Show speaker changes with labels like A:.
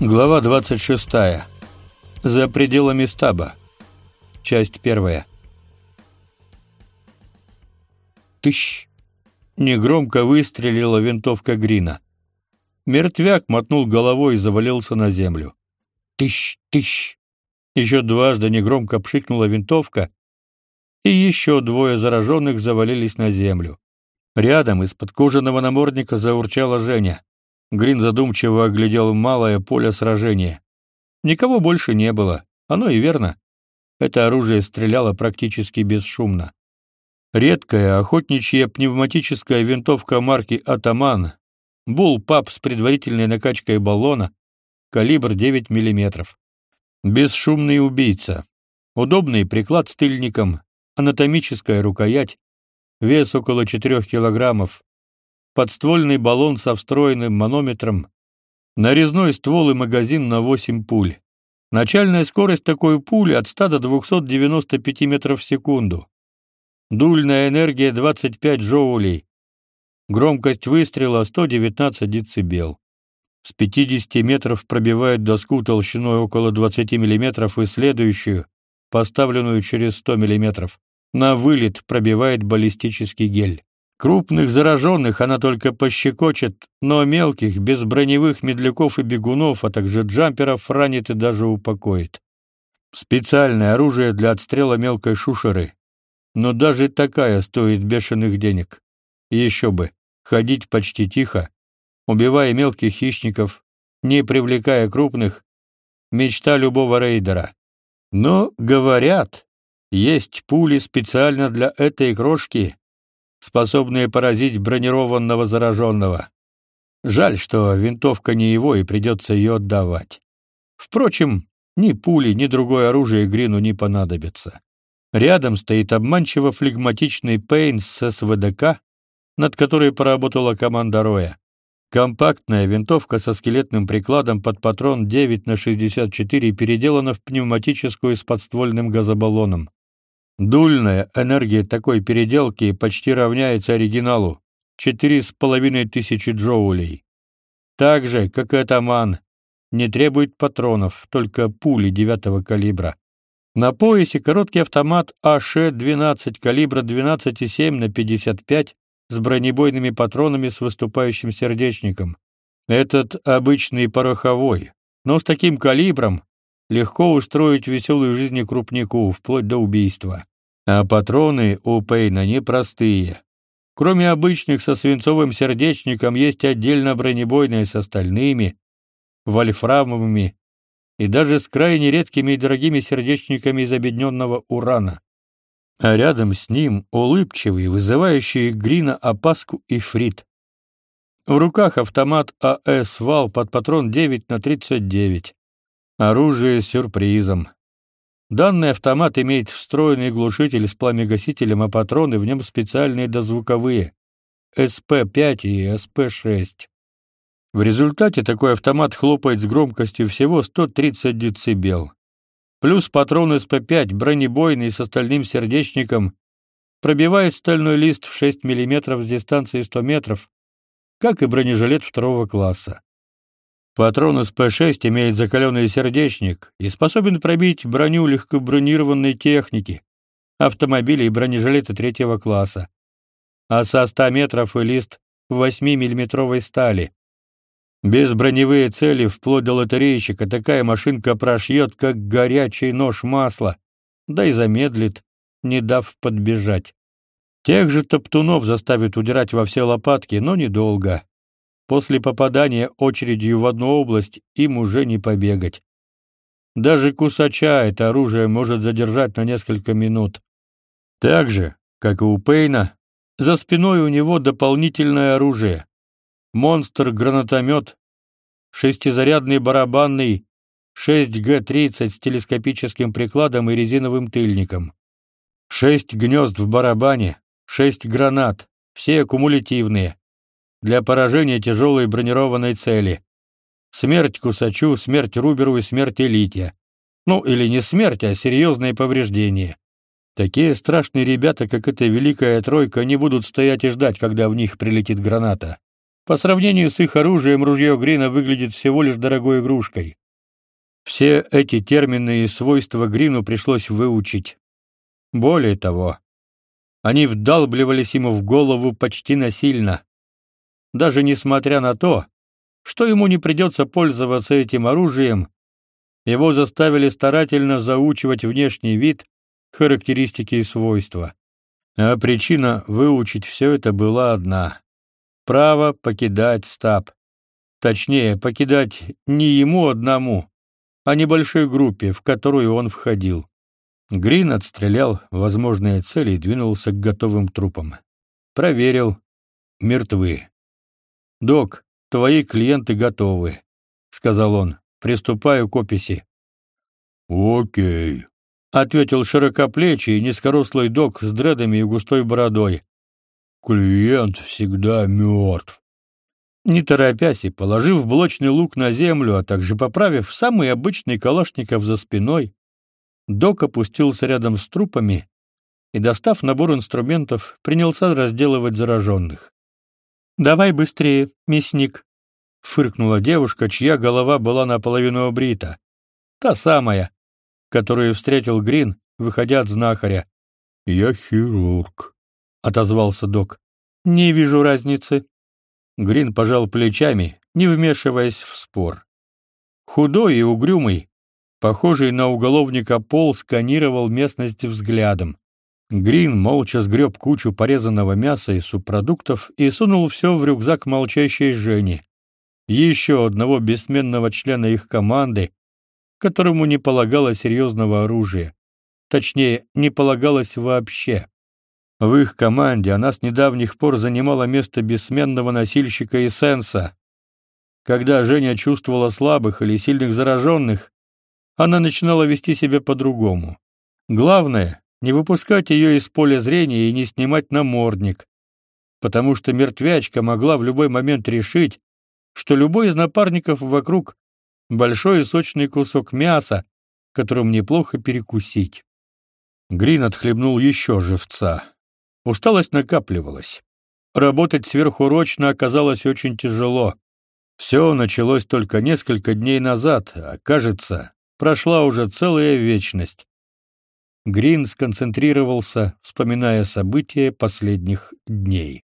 A: Глава 26. За пределами стаба. Часть первая. Тыщ! Негромко выстрелила винтовка Грина. Мертвяк мотнул головой и завалился на землю. Тыщ, тыщ! Еще дважды негромко пшикнула винтовка, и еще двое зараженных завалились на землю. Рядом из-под кожаного намордника заурчала Женя. Грин задумчиво оглядел малое поле сражения. Никого больше не было. Оно и верно. Это оружие стреляло практически бесшумно. Редкая охотничья пневматическая винтовка марки «Атаман», «Булл-пап» с предварительной накачкой баллона, калибр 9 мм. Бесшумный убийца. Удобный приклад с тыльником, анатомическая рукоять, вес около 4 килограммов, подствольный баллон со встроенным манометром, нарезной ствол и магазин на 8 пуль. Начальная скорость такой пули от 100 до 295 метров в секунду. Дульная энергия 25 джоулей. Громкость выстрела 119 децибел. С 50 метров пробивает доску толщиной около 20 миллиметров и следующую, поставленную через 100 миллиметров. На вылет пробивает баллистический гель. Крупных зараженных она только пощекочет, но мелких, без броневых медляков и бегунов, а также джамперов ранит и даже упокоит. Специальное оружие для отстрела мелкой шушеры. Но даже такая стоит бешеных денег. Еще бы, ходить почти тихо, убивая мелких хищников, не привлекая крупных, мечта любого рейдера. Но, говорят, есть пули специально для этой крошки, способные поразить бронированного зараженного. Жаль, что винтовка не его и придется ее отдавать. Впрочем, ни пули, ни другое оружие Грину не понадобится. Рядом стоит обманчиво флегматичный Пейн с СВДК, над которой поработала команда Роя. Компактная винтовка со скелетным прикладом под патрон 9 на 64 переделана в пневматическую с подствольным газобаллоном. Дульная энергия такой переделки почти равняется оригиналу четыре с половиной тысячи джоулей. Так же, как и атаман, не требует патронов, только пули девятого калибра. На поясе короткий автомат АШ-12 калибра 12,7 на 55 с бронебойными патронами с выступающим сердечником. Этот обычный пороховой, но с таким калибром легко устроить веселую жизнь крупнику, вплоть до убийства. А патроны у Пейна непростые. Кроме обычных со свинцовым сердечником есть отдельно бронебойные с остальными, вольфрамовыми и даже с крайне редкими и дорогими сердечниками из обедненного урана. А рядом с ним улыбчивый, вызывающий Грина опаску и фрит. В руках автомат АС «Вал» под патрон 9 на 39. Оружие с сюрпризом. Данный автомат имеет встроенный глушитель с пламегасителем, а патроны в нем специальные дозвуковые СП-5 и СП-6. В результате такой автомат хлопает с громкостью всего 130 дБ. Плюс патрон СП-5 бронебойный с остальным сердечником пробивает стальной лист в 6 мм с дистанции 100 метров, как и бронежилет второго класса. Патрон СП-6 имеет закаленный сердечник и способен пробить броню легкобронированной техники, автомобилей и бронежилеты третьего класса. А со 100 метров и лист 8-миллиметровой стали. Без броневые цели вплоть до лотерейщика такая машинка прошьет, как горячий нож масла, да и замедлит, не дав подбежать. Тех же топтунов заставит удирать во все лопатки, но недолго. После попадания очередью в одну область им уже не побегать. Даже кусача это оружие может задержать на несколько минут. Так же, как и у Пейна, за спиной у него дополнительное оружие. Монстр-гранатомет, шестизарядный барабанный 6Г-30 с телескопическим прикладом и резиновым тыльником. Шесть гнезд в барабане, шесть гранат, все кумулятивные для поражения тяжелой бронированной цели. Смерть Кусачу, смерть Руберу и смерть Элите. Ну, или не смерть, а серьезные повреждения. Такие страшные ребята, как эта великая тройка, не будут стоять и ждать, когда в них прилетит граната. По сравнению с их оружием, ружье Грина выглядит всего лишь дорогой игрушкой. Все эти термины и свойства Грину пришлось выучить. Более того, они вдалбливались ему в голову почти насильно. Даже несмотря на то, что ему не придется пользоваться этим оружием, его заставили старательно заучивать внешний вид, характеристики и свойства. А причина выучить все это была одна — право покидать стаб. Точнее, покидать не ему одному, а небольшой группе, в которую он входил. Грин отстрелял возможные цели и двинулся к готовым трупам. Проверил. Мертвы. «Док, твои клиенты готовы», — сказал он. «Приступаю к описи».
B: «Окей», —
A: ответил широкоплечий и низкорослый док с дредами и густой бородой.
B: «Клиент всегда мертв».
A: Не торопясь и положив блочный лук на землю, а также поправив самый обычный калашников за спиной, Док опустился рядом с трупами и, достав набор инструментов, принялся разделывать зараженных. «Давай быстрее, мясник», — фыркнула девушка, чья голова была наполовину обрита. Та самая, которую встретил Грин, выходя от знахаря.
B: «Я хирург», —
A: отозвался док. «Не вижу разницы». Грин пожал плечами, не вмешиваясь в спор. Худой и угрюмый, Похожий на уголовника Пол сканировал местность взглядом. Грин молча сгреб кучу порезанного мяса и субпродуктов и сунул все в рюкзак молчащей Жени, еще одного бессменного члена их команды, которому не полагалось серьезного оружия. Точнее, не полагалось вообще. В их команде она с недавних пор занимала место бессменного носильщика эссенса. Когда Женя чувствовала слабых или сильных зараженных, она начинала вести себя по-другому. Главное не выпускать ее из поля зрения и не снимать намордник, потому что мертвячка могла в любой момент решить, что любой из напарников вокруг большой и сочный кусок мяса, которым неплохо перекусить. Грин отхлебнул еще живца. Усталость накапливалась. Работать сверхурочно оказалось очень тяжело. Все началось только несколько дней назад, а кажется, Прошла уже целая вечность. Грин сконцентрировался, вспоминая события последних дней.